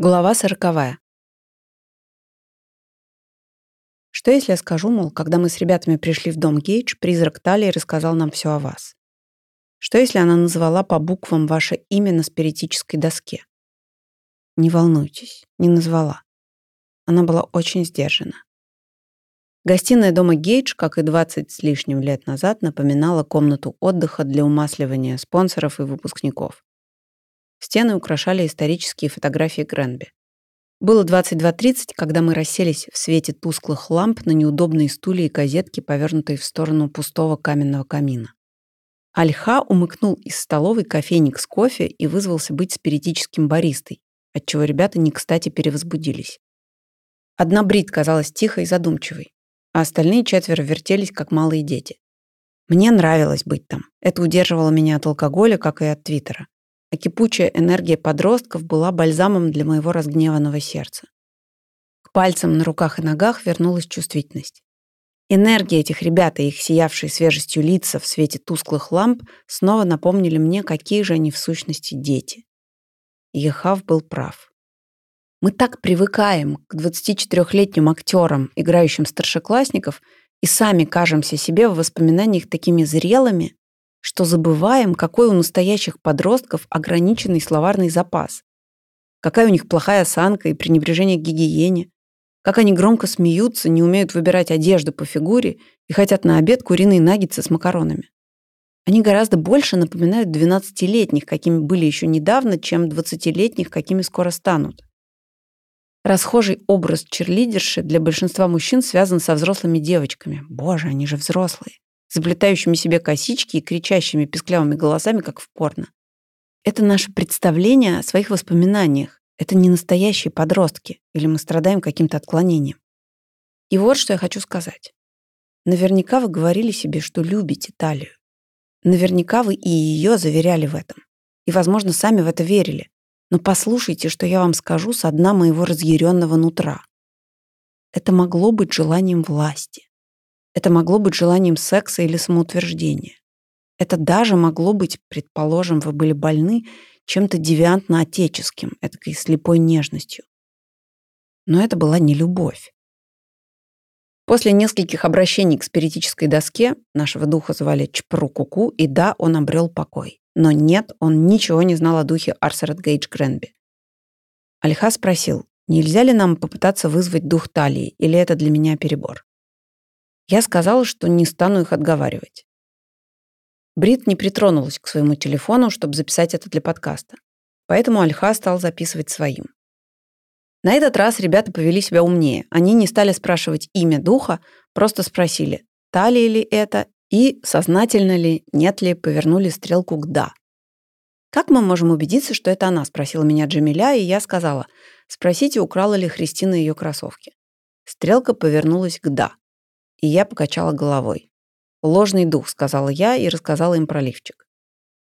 Глава сороковая. Что если я скажу, мол, когда мы с ребятами пришли в дом Гейдж, призрак Талии рассказал нам все о вас? Что если она назвала по буквам ваше имя на спиритической доске? Не волнуйтесь, не назвала. Она была очень сдержана. Гостиная дома Гейдж, как и 20 с лишним лет назад, напоминала комнату отдыха для умасливания спонсоров и выпускников. Стены украшали исторические фотографии Гренби. Было 22.30, когда мы расселись в свете тусклых ламп на неудобные стулья и газетки, повернутые в сторону пустого каменного камина. Альха умыкнул из столовой кофейник с кофе и вызвался быть спиритическим баристой, отчего ребята не кстати перевозбудились. Одна Брит казалась тихой и задумчивой, а остальные четверо вертелись, как малые дети. Мне нравилось быть там. Это удерживало меня от алкоголя, как и от Твиттера а кипучая энергия подростков была бальзамом для моего разгневанного сердца. К пальцам на руках и ногах вернулась чувствительность. Энергия этих ребят и их сиявшие свежестью лица в свете тусклых ламп снова напомнили мне, какие же они в сущности дети. Ехав был прав. Мы так привыкаем к 24-летним актерам, играющим старшеклассников, и сами кажемся себе в воспоминаниях такими зрелыми, что забываем, какой у настоящих подростков ограниченный словарный запас, какая у них плохая осанка и пренебрежение к гигиене, как они громко смеются, не умеют выбирать одежду по фигуре и хотят на обед куриные наггетсы с макаронами. Они гораздо больше напоминают 12-летних, какими были еще недавно, чем 20-летних, какими скоро станут. Расхожий образ черлидерши для большинства мужчин связан со взрослыми девочками. Боже, они же взрослые заплетающими себе косички и кричащими песклявыми голосами, как в порно. Это наше представление о своих воспоминаниях. Это не настоящие подростки, или мы страдаем каким-то отклонением. И вот что я хочу сказать. Наверняка вы говорили себе, что любите Талию. Наверняка вы и ее заверяли в этом. И, возможно, сами в это верили. Но послушайте, что я вам скажу со дна моего разъяренного нутра. Это могло быть желанием власти. Это могло быть желанием секса или самоутверждения. Это даже могло быть, предположим, вы были больны чем-то девиантно-отеческим, этой слепой нежностью. Но это была не любовь. После нескольких обращений к спиритической доске нашего духа звали Чпру-Куку, и да, он обрел покой. Но нет, он ничего не знал о духе Арсерет Гейдж Гренби. Альха спросил, нельзя ли нам попытаться вызвать дух Талии, или это для меня перебор? Я сказала, что не стану их отговаривать. Брит не притронулась к своему телефону, чтобы записать это для подкаста. Поэтому Альха стал записывать своим. На этот раз ребята повели себя умнее. Они не стали спрашивать имя духа, просто спросили, талия ли это и сознательно ли, нет ли, повернули стрелку к «да». «Как мы можем убедиться, что это она?» – спросила меня Джамиля, и я сказала, спросите, украла ли Христина ее кроссовки. Стрелка повернулась к «да». И я покачала головой. «Ложный дух», — сказала я и рассказала им про лифчик.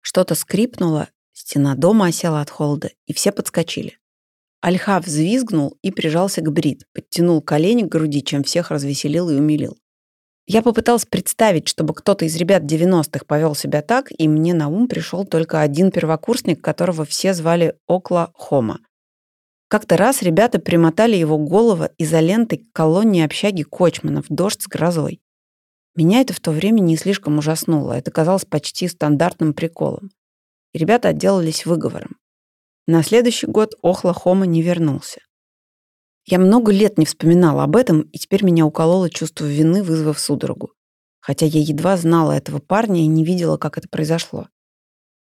Что-то скрипнуло, стена дома осела от холода, и все подскочили. Альха взвизгнул и прижался к Брит, подтянул колени к груди, чем всех развеселил и умилил. Я попыталась представить, чтобы кто-то из ребят 90-х повел себя так, и мне на ум пришел только один первокурсник, которого все звали Окла Хома. Как-то раз ребята примотали его голову изолентой к колонне общаги Кочмана в дождь с грозой. Меня это в то время не слишком ужаснуло, это казалось почти стандартным приколом. И ребята отделались выговором. На следующий год Охла Хома не вернулся. Я много лет не вспоминала об этом, и теперь меня укололо чувство вины, вызвав судорогу. Хотя я едва знала этого парня и не видела, как это произошло.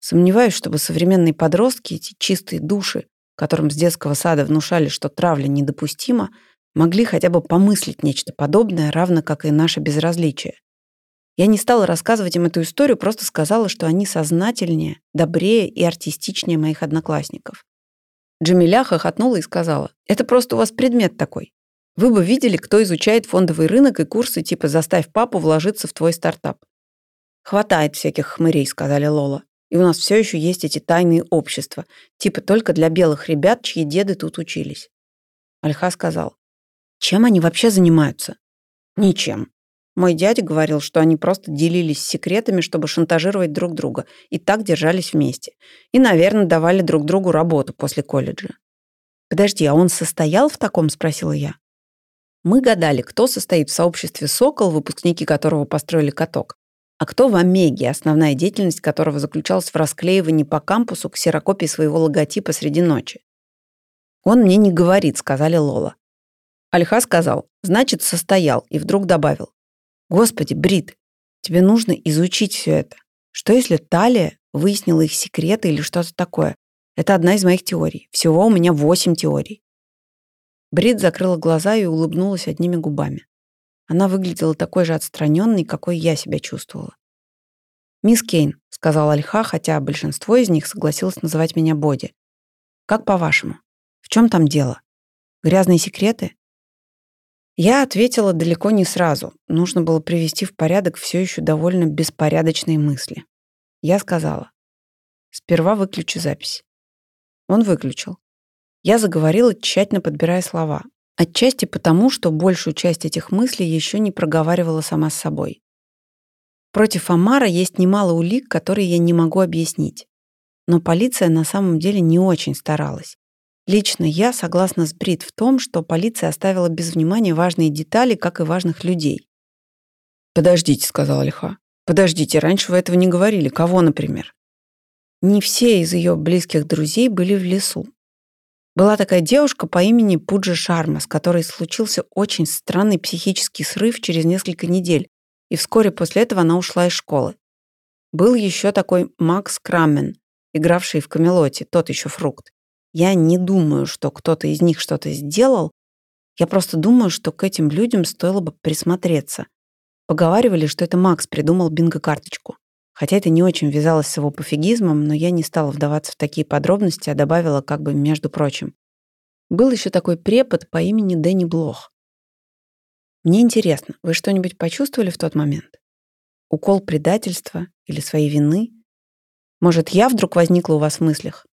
Сомневаюсь, чтобы современные подростки, эти чистые души, которым с детского сада внушали, что травля недопустима, могли хотя бы помыслить нечто подобное, равно как и наше безразличие. Я не стала рассказывать им эту историю, просто сказала, что они сознательнее, добрее и артистичнее моих одноклассников. Джамиля хохотнула и сказала, «Это просто у вас предмет такой. Вы бы видели, кто изучает фондовый рынок и курсы типа «Заставь папу вложиться в твой стартап». «Хватает всяких хмырей», — сказали Лола. И у нас все еще есть эти тайные общества, типа только для белых ребят, чьи деды тут учились. Альха сказал, чем они вообще занимаются? Ничем. Мой дядя говорил, что они просто делились секретами, чтобы шантажировать друг друга, и так держались вместе. И, наверное, давали друг другу работу после колледжа. «Подожди, а он состоял в таком?» – спросила я. Мы гадали, кто состоит в сообществе «Сокол», выпускники которого построили каток, а кто в Омеге, основная деятельность которого заключалась в расклеивании по кампусу ксерокопии своего логотипа среди ночи. «Он мне не говорит», — сказали Лола. Альха сказал, значит, состоял, и вдруг добавил. «Господи, Брит, тебе нужно изучить все это. Что если Талия выяснила их секреты или что-то такое? Это одна из моих теорий. Всего у меня восемь теорий». Брит закрыла глаза и улыбнулась одними губами. Она выглядела такой же отстраненной, какой я себя чувствовала. «Мисс Кейн», — сказал Альха, хотя большинство из них согласилось называть меня Боди. «Как по-вашему? В чем там дело? Грязные секреты?» Я ответила далеко не сразу. Нужно было привести в порядок все еще довольно беспорядочные мысли. Я сказала. «Сперва выключи запись». Он выключил. Я заговорила, тщательно подбирая слова. Отчасти потому, что большую часть этих мыслей еще не проговаривала сама с собой. Против Амара есть немало улик, которые я не могу объяснить. Но полиция на самом деле не очень старалась. Лично я согласна с Брит в том, что полиция оставила без внимания важные детали, как и важных людей. «Подождите», — сказал Альха. «Подождите, раньше вы этого не говорили. Кого, например?» Не все из ее близких друзей были в лесу. Была такая девушка по имени Пуджа Шарма, с которой случился очень странный психический срыв через несколько недель, и вскоре после этого она ушла из школы. Был еще такой Макс Крамен, игравший в Камелоте, тот еще фрукт. Я не думаю, что кто-то из них что-то сделал, я просто думаю, что к этим людям стоило бы присмотреться. Поговаривали, что это Макс придумал бинго-карточку. Хотя это не очень вязалось с его пофигизмом, но я не стала вдаваться в такие подробности, а добавила как бы между прочим. Был еще такой препод по имени Дэнни Блох. Мне интересно, вы что-нибудь почувствовали в тот момент? Укол предательства или своей вины? Может, я вдруг возникла у вас в мыслях?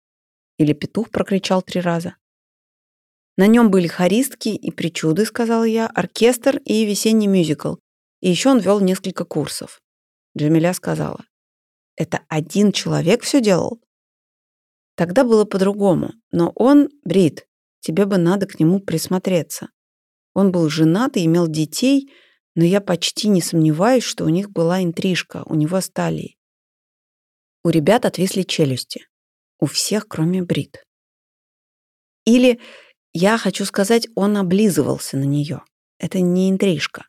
Или петух прокричал три раза? На нем были хористки и причуды, сказала я, оркестр и весенний мюзикл. И еще он вел несколько курсов. Джамиля сказала, это один человек все делал? Тогда было по-другому, но он, Брит, тебе бы надо к нему присмотреться. Он был женат и имел детей, но я почти не сомневаюсь, что у них была интрижка, у него с У ребят отвисли челюсти. У всех, кроме Брит. Или, я хочу сказать, он облизывался на нее. Это не интрижка.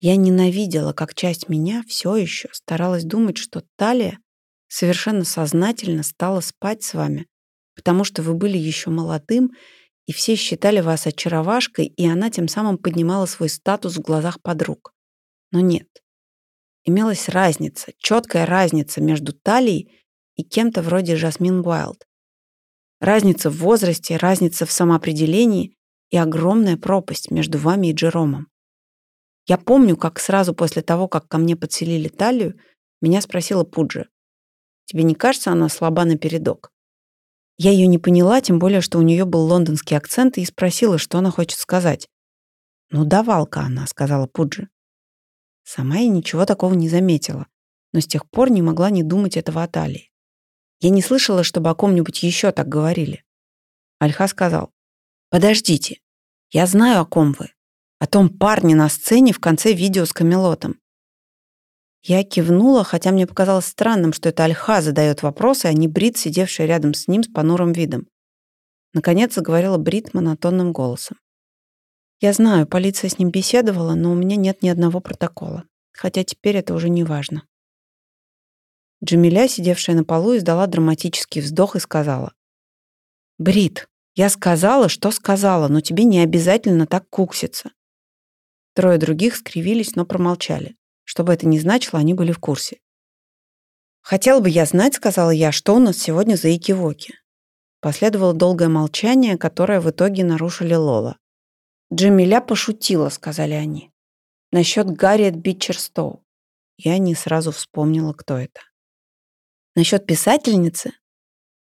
Я ненавидела, как часть меня все еще старалась думать, что Талия совершенно сознательно стала спать с вами, потому что вы были еще молодым, и все считали вас очаровашкой, и она тем самым поднимала свой статус в глазах подруг. Но нет. Имелась разница, четкая разница между Талией и кем-то вроде Жасмин Уайлд. Разница в возрасте, разница в самоопределении и огромная пропасть между вами и Джеромом. Я помню, как сразу после того, как ко мне подселили талию, меня спросила Пуджи. «Тебе не кажется, она слаба на передок?» Я ее не поняла, тем более, что у нее был лондонский акцент, и спросила, что она хочет сказать. «Ну, давалка она», — сказала Пуджи. Сама я ничего такого не заметила, но с тех пор не могла не думать этого о талии. Я не слышала, чтобы о ком-нибудь еще так говорили. Альха сказал, «Подождите, я знаю, о ком вы о том парне на сцене в конце видео с Камелотом. Я кивнула, хотя мне показалось странным, что это Альха задает вопросы, а не Брит, сидевшая рядом с ним с понурым видом. Наконец заговорила Брит монотонным голосом. «Я знаю, полиция с ним беседовала, но у меня нет ни одного протокола. Хотя теперь это уже не важно». Джамиля, сидевшая на полу, издала драматический вздох и сказала. «Брит, я сказала, что сказала, но тебе не обязательно так кукситься. Трое других скривились, но промолчали. Что бы это ни значило, они были в курсе. «Хотел бы я знать, — сказала я, — что у нас сегодня за икивоки». Последовало долгое молчание, которое в итоге нарушили Лола. «Джамиля пошутила», — сказали они. «Насчет Гарриет Бичерстоу». Я не сразу вспомнила, кто это. «Насчет писательницы?»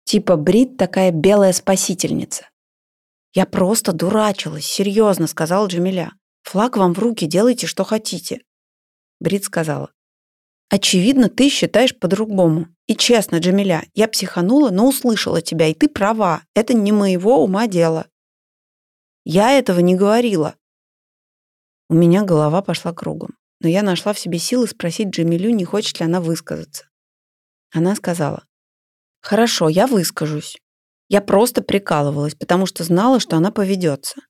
«Типа Брит такая белая спасительница». «Я просто дурачилась, серьезно», — сказала Джамиля. Флаг вам в руки, делайте, что хотите. Брит сказала. Очевидно, ты считаешь по-другому. И честно, Джамиля, я психанула, но услышала тебя, и ты права. Это не моего ума дело. Я этого не говорила. У меня голова пошла кругом, но я нашла в себе силы спросить Джамилю, не хочет ли она высказаться. Она сказала, «Хорошо, я выскажусь. Я просто прикалывалась, потому что знала, что она поведется.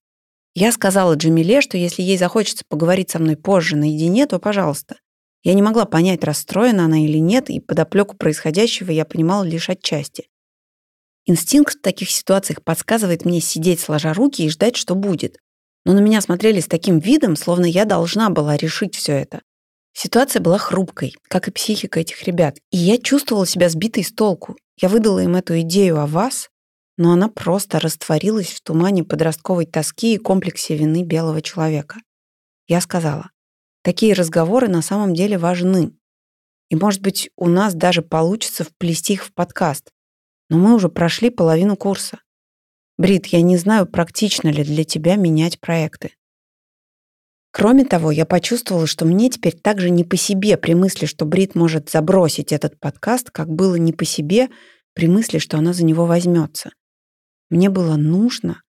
Я сказала Джамиле, что если ей захочется поговорить со мной позже наедине, то пожалуйста. Я не могла понять, расстроена она или нет, и подоплеку происходящего я понимала лишь отчасти. Инстинкт в таких ситуациях подсказывает мне сидеть сложа руки и ждать, что будет. Но на меня смотрели с таким видом, словно я должна была решить все это. Ситуация была хрупкой, как и психика этих ребят, и я чувствовала себя сбитой с толку. Я выдала им эту идею о вас, но она просто растворилась в тумане подростковой тоски и комплексе вины белого человека. Я сказала, такие разговоры на самом деле важны. И, может быть, у нас даже получится вплести их в подкаст. Но мы уже прошли половину курса. Брит, я не знаю, практично ли для тебя менять проекты. Кроме того, я почувствовала, что мне теперь также не по себе при мысли, что Брит может забросить этот подкаст, как было не по себе при мысли, что она за него возьмется. Мне было нужно,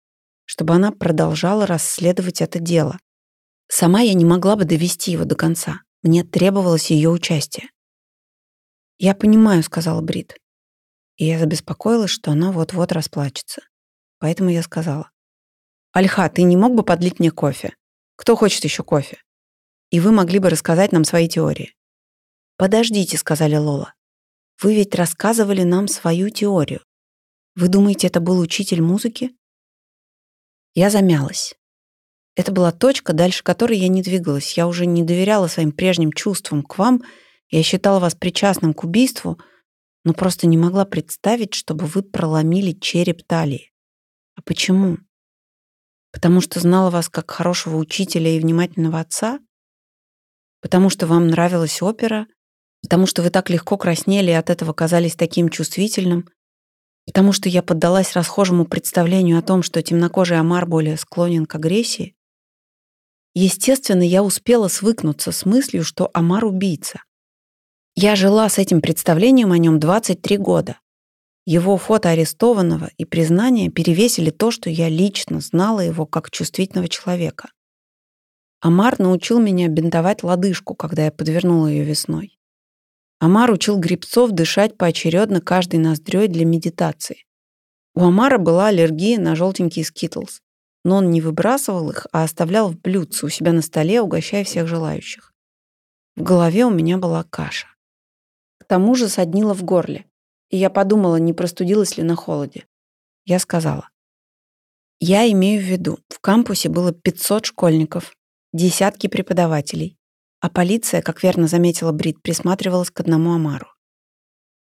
чтобы она продолжала расследовать это дело. Сама я не могла бы довести его до конца. Мне требовалось ее участие. «Я понимаю», — сказала Брит. И я забеспокоилась, что она вот-вот расплачется. Поэтому я сказала. «Альха, ты не мог бы подлить мне кофе?» Кто хочет еще кофе? И вы могли бы рассказать нам свои теории. Подождите, сказали Лола. Вы ведь рассказывали нам свою теорию. Вы думаете, это был учитель музыки? Я замялась. Это была точка, дальше которой я не двигалась. Я уже не доверяла своим прежним чувствам к вам. Я считала вас причастным к убийству, но просто не могла представить, чтобы вы проломили череп талии. А почему? Потому что знала вас как хорошего учителя и внимательного отца? Потому что вам нравилась опера? Потому что вы так легко краснели и от этого казались таким чувствительным? Потому что я поддалась расхожему представлению о том, что темнокожий Амар более склонен к агрессии? Естественно, я успела свыкнуться с мыслью, что Амар убийца. Я жила с этим представлением о нем 23 года. Его фото арестованного и признание перевесили то, что я лично знала его как чувствительного человека. Амар научил меня бинтовать лодыжку, когда я подвернула ее весной. Амар учил грибцов дышать поочередно каждой ноздрёй для медитации. У Амара была аллергия на желтенькие скитлс, но он не выбрасывал их, а оставлял в блюдце у себя на столе, угощая всех желающих. В голове у меня была каша. К тому же соднило в горле и я подумала, не простудилась ли на холоде. Я сказала. Я имею в виду, в кампусе было 500 школьников, десятки преподавателей, а полиция, как верно заметила Брит, присматривалась к одному Амару.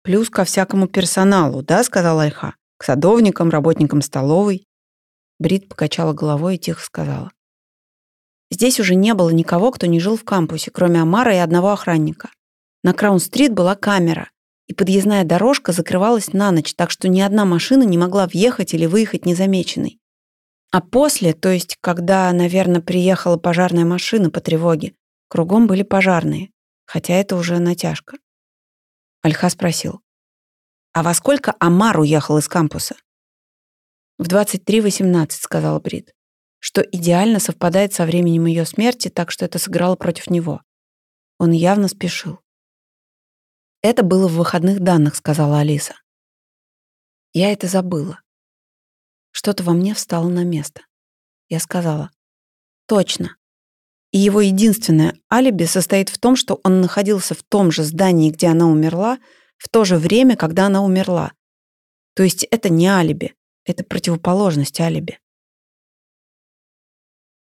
«Плюс ко всякому персоналу, да?» — сказала Альха. «К садовникам, работникам столовой». Брит покачала головой и тихо сказала. Здесь уже не было никого, кто не жил в кампусе, кроме Амара и одного охранника. На Краун-стрит была камера, и подъездная дорожка закрывалась на ночь, так что ни одна машина не могла въехать или выехать незамеченной. А после, то есть когда, наверное, приехала пожарная машина по тревоге, кругом были пожарные, хотя это уже натяжка. Альха спросил, «А во сколько Амар уехал из кампуса?» «В 23.18», — сказала Брит, что идеально совпадает со временем ее смерти, так что это сыграло против него. Он явно спешил. «Это было в выходных данных», — сказала Алиса. Я это забыла. Что-то во мне встало на место. Я сказала. «Точно. И его единственное алиби состоит в том, что он находился в том же здании, где она умерла, в то же время, когда она умерла. То есть это не алиби, это противоположность алиби.